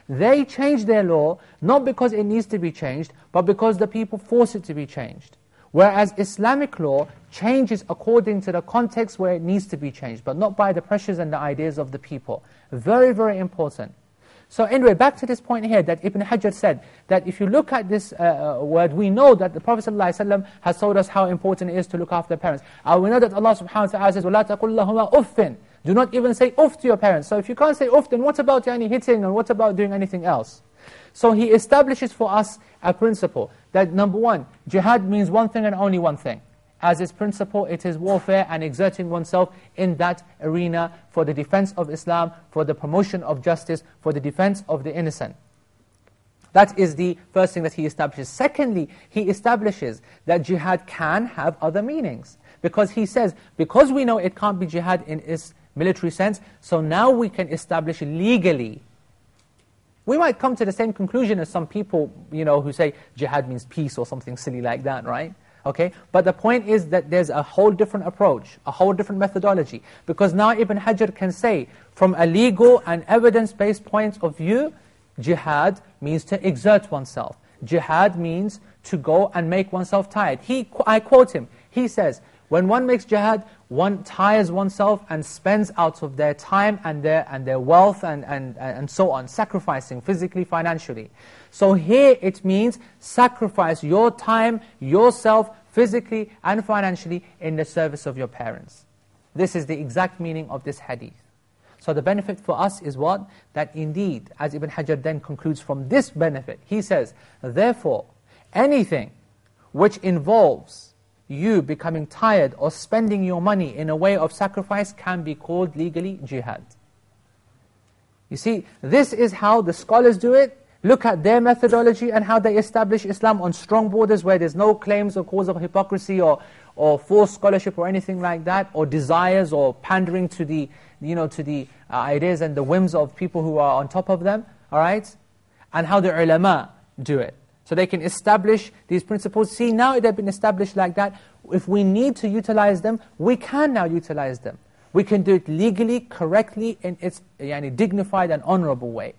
They change their law not because it needs to be changed, but because the people force it to be changed. Whereas Islamic law changes according to the context where it needs to be changed, but not by the pressures and the ideas of the people. Very, very important. So anyway, back to this point here that Ibn Hajar said, that if you look at this uh, uh word, we know that the Prophet ﷺ has told us how important it is to look after parents. And we know that Allah subhanahu wa ta'ala says, وَلَا تَقُلْ لَهُمَا أُفٍّ Do not even say uff to your parents. So if you can't say uff, then what about any hitting and what about doing anything else? So he establishes for us a principle that number one, jihad means one thing and only one thing. As its principle, it is warfare and exerting oneself in that arena for the defense of Islam, for the promotion of justice, for the defense of the innocent. That is the first thing that he establishes. Secondly, he establishes that jihad can have other meanings. Because he says, because we know it can't be jihad in its military sense, so now we can establish legally. We might come to the same conclusion as some people, you know, who say jihad means peace or something silly like that, right? Okay, but the point is that there's a whole different approach, a whole different methodology. Because now Ibn Hajar can say, from a legal and evidence-based point of view, jihad means to exert oneself. Jihad means to go and make oneself tired. He, I quote him, he says, when one makes jihad, one tires oneself and spends out of their time and their, and their wealth and, and, and so on, sacrificing physically, financially. So here it means sacrifice your time, yourself, physically and financially in the service of your parents. This is the exact meaning of this hadith. So the benefit for us is what? That indeed, as Ibn Hajar then concludes from this benefit, he says, therefore, anything which involves you becoming tired or spending your money in a way of sacrifice can be called legally jihad. You see, this is how the scholars do it, Look at their methodology and how they establish Islam on strong borders where there's no claims or cause of hypocrisy or, or false scholarship or anything like that, or desires or pandering to the, you know, to the uh, ideas and the whims of people who are on top of them, all right? And how the ulama do it. So they can establish these principles. See, now they've been established like that. If we need to utilize them, we can now utilize them. We can do it legally, correctly, in its yani, dignified and honorable way.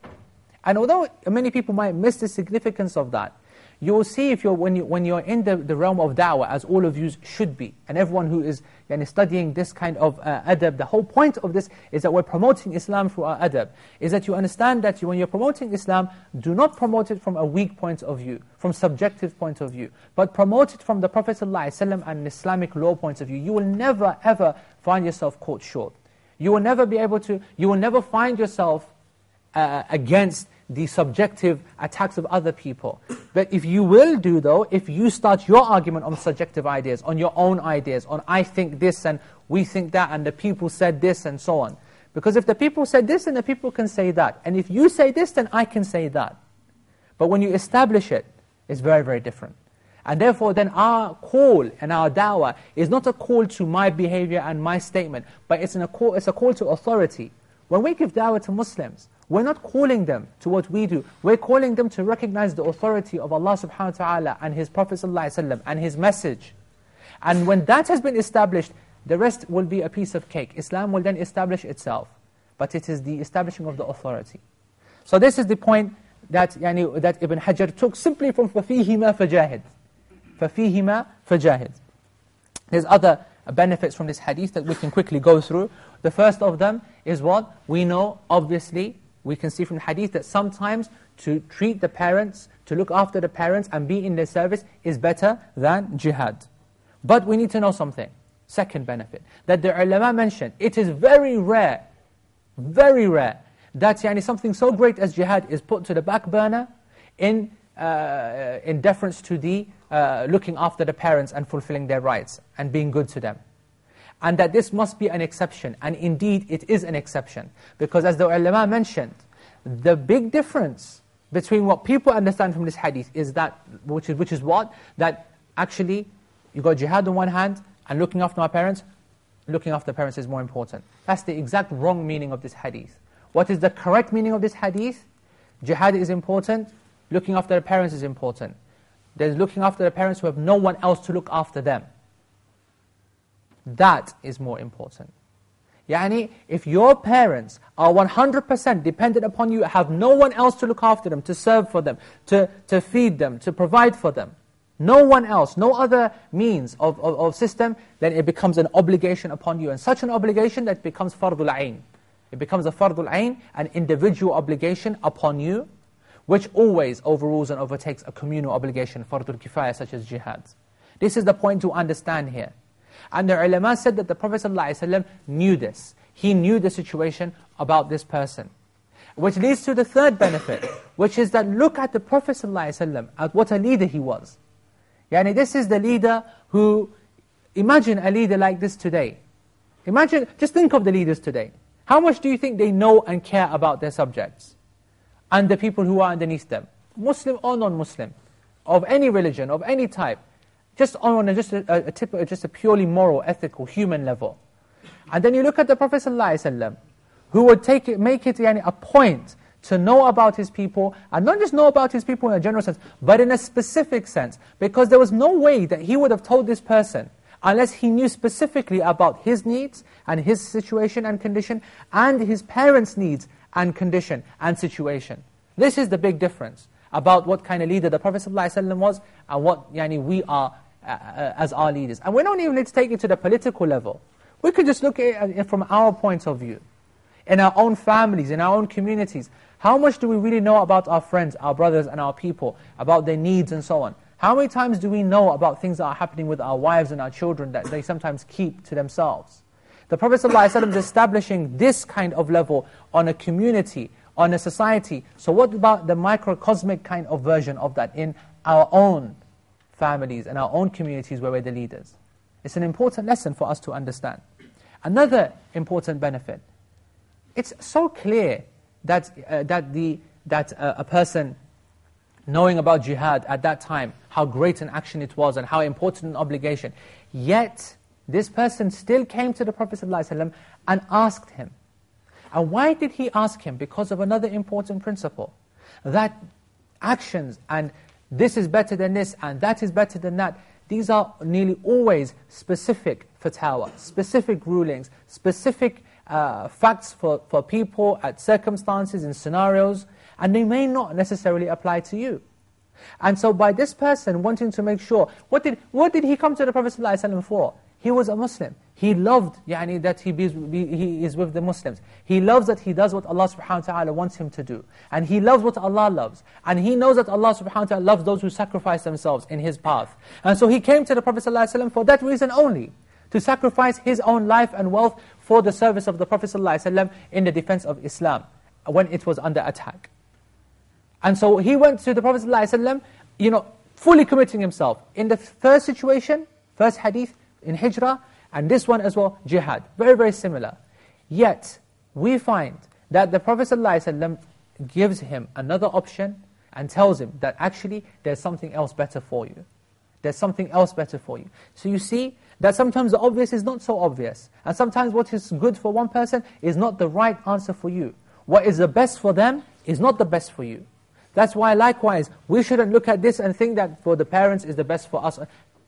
And although many people might miss the significance of that, you will see if you're, when, you, when you're in the, the realm of da'wah, as all of you should be, and everyone who is yani, studying this kind of uh, adab, the whole point of this is that we're promoting Islam through our adab, is that you understand that you, when you're promoting Islam, do not promote it from a weak point of view, from subjective point of view, but promote it from the Prophet ﷺ and Islamic law point of view. You will never, ever find yourself caught short. You will never be able to, you will never find yourself uh, against the subjective attacks of other people. But if you will do though, if you start your argument on subjective ideas, on your own ideas, on I think this and we think that and the people said this and so on. Because if the people said this, then the people can say that. And if you say this, then I can say that. But when you establish it, it's very, very different. And therefore then our call and our da'wah is not a call to my behavior and my statement, but it's, a call, it's a call to authority. When we give da'wah to Muslims, we're not calling them to what we do. We're calling them to recognize the authority of Allah subhanahu wa ta'ala and His Prophet ﷺ and His message. And when that has been established, the rest will be a piece of cake. Islam will then establish itself. But it is the establishing of the authority. So this is the point that, yani, that Ibn Hajar took simply from فَفِيهِمَا فَجَاهِدْ فَفِيهِمَا فَجَاهِدْ There's other benefits from this hadith that we can quickly go through. The first of them is what? We know, obviously, we can see from the hadith that sometimes to treat the parents, to look after the parents and be in their service is better than jihad. But we need to know something. Second benefit, that the ulama mentioned, it is very rare, very rare, that yani, something so great as jihad is put to the back burner in, uh, in deference to the uh, looking after the parents and fulfilling their rights and being good to them. And that this must be an exception. And indeed, it is an exception. Because as the ulama mentioned, the big difference between what people understand from this hadith is that, which is, which is what? That actually, you got jihad on one hand, and looking after my parents, looking after parents is more important. That's the exact wrong meaning of this hadith. What is the correct meaning of this hadith? Jihad is important, looking after the parents is important. There's looking after the parents who have no one else to look after them. That is more important. Yani, if your parents are 100% dependent upon you, have no one else to look after them, to serve for them, to, to feed them, to provide for them, no one else, no other means of, of, of system, then it becomes an obligation upon you. And such an obligation that becomes fardul ayn. It becomes a fardul ayn, an individual obligation upon you, which always overrules and overtakes a communal obligation, fardul kifaya, such as jihad. This is the point to understand here. And the ulama said that the Prophet ﷺ knew this. He knew the situation about this person. Which leads to the third benefit, which is that look at the Prophet ﷺ, at what a leader he was. Yani this is the leader who, imagine a leader like this today. Imagine, just think of the leaders today. How much do you think they know and care about their subjects? And the people who are underneath them? Muslim or non-Muslim? Of any religion, of any type just on a, just a, a, tip, just a purely moral, ethical, human level. And then you look at the Prophet ﷺ, who would take it, make it yani, a point to know about his people, and not just know about his people in a general sense, but in a specific sense. Because there was no way that he would have told this person, unless he knew specifically about his needs, and his situation and condition, and his parents' needs and condition and situation. This is the big difference about what kind of leader the Prophet ﷺ was, and what yani, we are Uh, as our leaders. And we don't even need to take it to the political level. We could just look at it uh, from our point of view. In our own families, in our own communities. How much do we really know about our friends, our brothers and our people, about their needs and so on? How many times do we know about things that are happening with our wives and our children that they sometimes keep to themselves? The Prophet ﷺ is establishing this kind of level on a community, on a society. So what about the microcosmic kind of version of that in our own families and our own communities where we're the leaders. It's an important lesson for us to understand. Another important benefit, it's so clear that, uh, that, the, that uh, a person knowing about jihad at that time, how great an action it was and how important an obligation, yet this person still came to the Prophet ﷺ and asked him. And why did he ask him? Because of another important principle, that actions and this is better than this, and that is better than that. These are nearly always specific fatwa, specific rulings, specific uh, facts for, for people at circumstances and scenarios, and they may not necessarily apply to you. And so by this person wanting to make sure, what did, what did he come to the Prophet ﷺ for? He was a Muslim. He loved yani, that he, be, he is with the Muslims. He loves that he does what Allah subhanahu wa ta'ala wants him to do. And he loves what Allah loves. And he knows that Allah subhanahu wa ta'ala loves those who sacrifice themselves in His path. And so he came to the Prophet ﷺ for that reason only. To sacrifice his own life and wealth for the service of the Prophet ﷺ in the defense of Islam when it was under attack. And so he went to the Prophet ﷺ, you know, fully committing himself. In the first situation, first hadith, in hijrah, and this one as well, jihad. Very, very similar. Yet, we find that the Prophet ﷺ gives him another option and tells him that actually there's something else better for you. There's something else better for you. So you see that sometimes the obvious is not so obvious. And sometimes what is good for one person is not the right answer for you. What is the best for them is not the best for you. That's why likewise, we shouldn't look at this and think that for the parents is the best for us.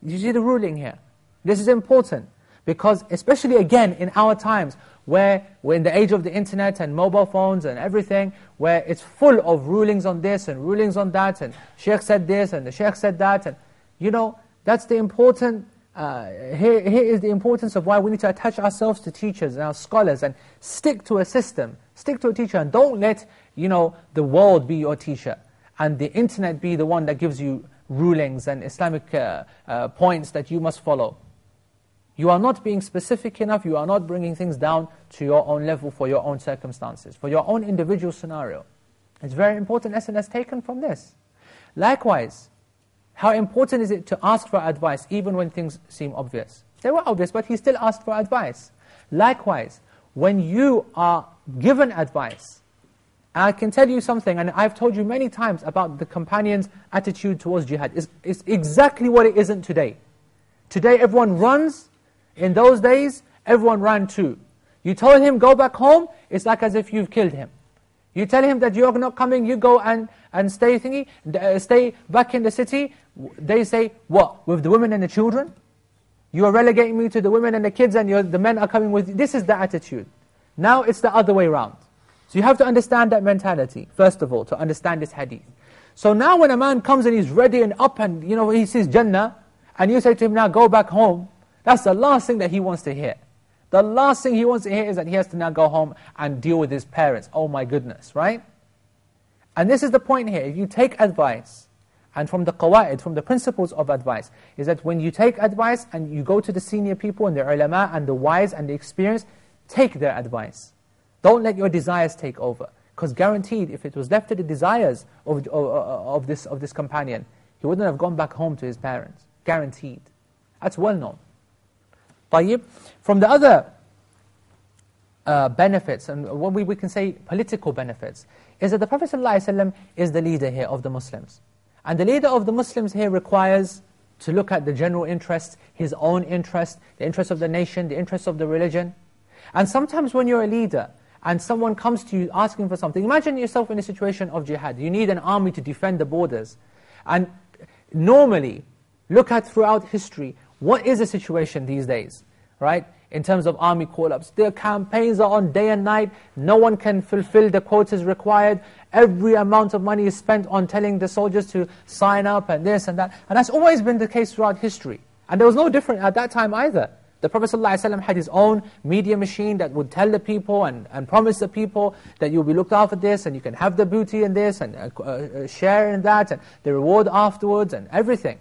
You see the ruling here. This is important. Because especially again in our times, where we're in the age of the internet and mobile phones and everything, where it's full of rulings on this and rulings on that, and Sheikh said this and the Sheikh said that, and you know, that's the important, uh, here, here is the importance of why we need to attach ourselves to teachers and our scholars and stick to a system, stick to a teacher, and don't let, you know, the world be your teacher, and the internet be the one that gives you rulings and Islamic uh, uh, points that you must follow. You are not being specific enough, you are not bringing things down to your own level for your own circumstances, for your own individual scenario. It's very important lesson that's taken from this. Likewise, how important is it to ask for advice even when things seem obvious? They were obvious, but he still asked for advice. Likewise, when you are given advice, I can tell you something, and I've told you many times about the companion's attitude towards jihad. It's, it's exactly what it isn't today. Today everyone runs in those days, everyone ran too. You told him, go back home, it's like as if you've killed him. You tell him that you're not coming, you go and, and stay thingy, uh, stay back in the city. They say, what, with the women and the children? You are relegating me to the women and the kids and the men are coming with you. This is the attitude. Now it's the other way around. So you have to understand that mentality, first of all, to understand this hadith. So now when a man comes and he's ready and up and you know he sees Jannah, and you say to him, now go back home, that's the last thing that he wants to hear. The last thing he wants to hear is that he has to now go home and deal with his parents. Oh my goodness, right? And this is the point here. If you take advice, and from the qawaid, from the principles of advice, is that when you take advice and you go to the senior people and the ulama and the wise and the experienced, take their advice. Don't let your desires take over. Because guaranteed, if it was left to the desires of, of, of, this, of this companion, he wouldn't have gone back home to his parents. Guaranteed. That's well known. طيب. From the other uh, benefits, and what we, we can say political benefits, is that the Prophet ﷺ is the leader here of the Muslims. And the leader of the Muslims here requires to look at the general interest, his own interest, the interest of the nation, the interest of the religion. And sometimes when you're a leader, and someone comes to you asking for something, imagine yourself in a situation of jihad. You need an army to defend the borders. And normally, look at throughout history, what is the situation these days, right? In terms of army call-ups. their campaigns are on day and night. No one can fulfill the quotas required. Every amount of money is spent on telling the soldiers to sign up and this and that. And that's always been the case throughout history. And there was no different at that time either. The Prophet ﷺ had his own media machine that would tell the people and, and promise the people that you'll be looked after this and you can have the booty in this and uh, uh, share in that and the reward afterwards and everything.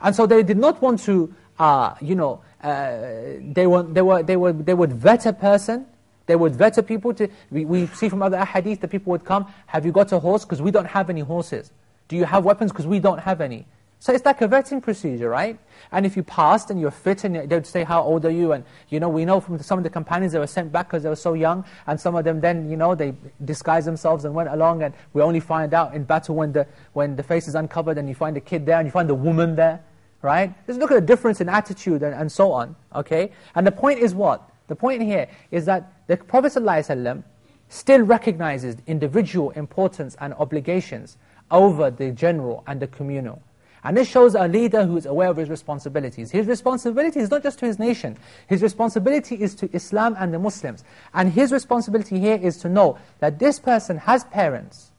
And so they did not want to, uh, you know, uh, they, were, they, were, they, were, they would vet a person, they would vet a people to, we, we see from other hadith that people would come, have you got a horse? Because we don't have any horses. Do you have weapons? Because we don't have any. So it's like a vetting procedure, right? And if you passed and you're fit and they would say, how old are you? And, you know, we know from some of the companions they were sent back because they were so young. And some of them then, you know, they disguised themselves and went along. And we only find out in battle when the, when the face is uncovered and you find the kid there and you find the woman there right? Just look at the difference in attitude and, and so on, okay? And the point is what? The point here is that the Prophet ﷺ still recognizes individual importance and obligations over the general and the communal. And this shows a leader who is aware of his responsibilities. His responsibility is not just to his nation. His responsibility is to Islam and the Muslims. And his responsibility here is to know that this person has parents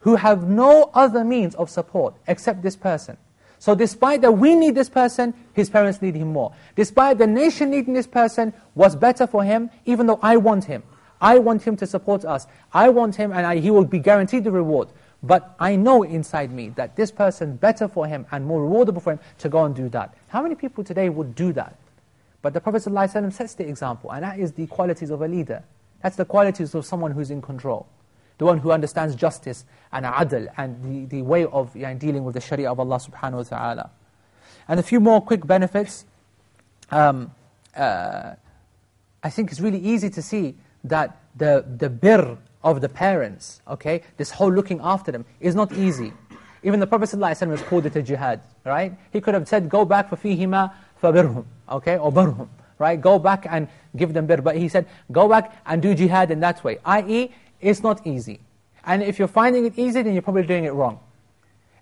who have no other means of support except this person. So despite that we need this person, his parents need him more. Despite the nation needing this person, what's better for him, even though I want him. I want him to support us. I want him and I, he will be guaranteed the reward. But I know inside me that this person better for him and more rewardable for him to go and do that. How many people today would do that? But the Prophet ﷺ sets the example, and that is the qualities of a leader. That's the qualities of someone who's in control the one who understands justice and adl and the, the way of you know, dealing with the sharia of Allah subhanahu wa ta'ala. And a few more quick benefits. Um, uh, I think it's really easy to see that the, the birr of the parents, okay, this whole looking after them, is not easy. Even the Prophet ﷺ was called it a jihad, right? He could have said, go back for fihima fabirhum, okay, or barhum, right? Go back and give them birr. But he said, go back and do jihad in that way, i.e., it's not easy. And if you're finding it easy, then you're probably doing it wrong.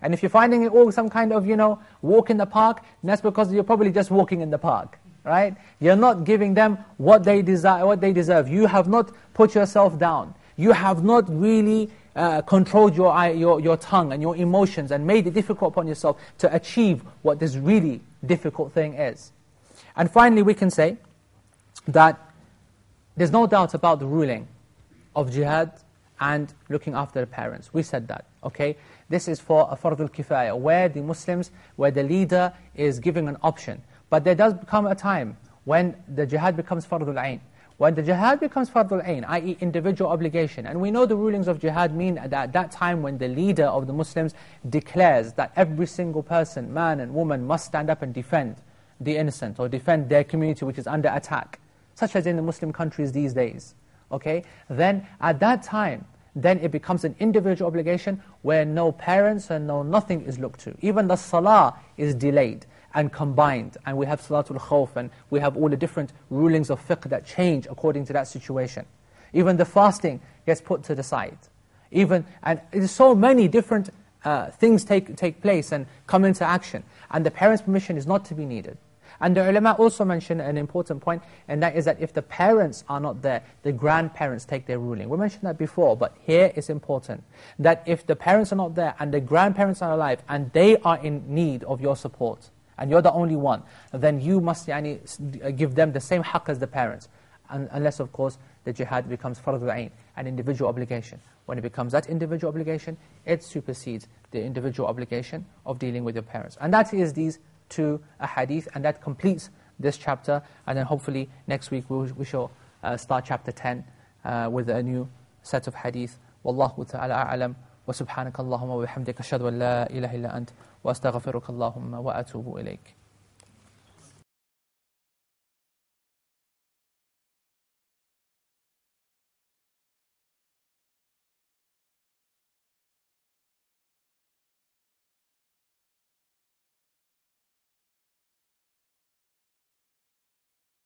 And if you're finding it all some kind of, you know, walk in the park, that's because you're probably just walking in the park, right? You're not giving them what they desire, what they deserve. You have not put yourself down. You have not really uh, controlled your, your, your tongue and your emotions and made it difficult upon yourself to achieve what this really difficult thing is. And finally, we can say that there's no doubt about the ruling of jihad and looking after the parents. We said that, okay? This is for a fardul kifaya, where the Muslims, where the leader is giving an option. But there does come a time when the jihad becomes fardul ain. When the jihad becomes fardul ain, i.e. individual obligation, and we know the rulings of jihad mean that at that time when the leader of the Muslims declares that every single person, man and woman, must stand up and defend the innocent, or defend their community which is under attack, such as in the Muslim countries these days, okay? Then at that time, then it becomes an individual obligation where no parents and no nothing is looked to. Even the salah is delayed and combined. And we have Salatul Khawf and we have all the different rulings of fiqh that change according to that situation. Even the fasting gets put to the side. Even, and so many different uh, things take, take place and come into action. And the parents' permission is not to be needed. And the ulama also mention an important point, and that is that if the parents are not there, the grandparents take their ruling. We mentioned that before, but here it's important. That if the parents are not there, and the grandparents are alive, and they are in need of your support, and you're the only one, then you must yani, uh, give them the same haqq as the parents. Unless, of course, the jihad becomes fardhu ayn, an individual obligation. When it becomes that individual obligation, it supersedes the individual obligation of dealing with your parents. And that is these two hadith, and that completes this chapter. And then hopefully next week we, we shall uh, start chapter 10 uh, with a new set of hadith. Wallahu ta'ala a'lam. وسبحانك اللهم وبحمدك أشهد أن لا إله إلا أنت وأستغفرك اللهم وأتوب إليك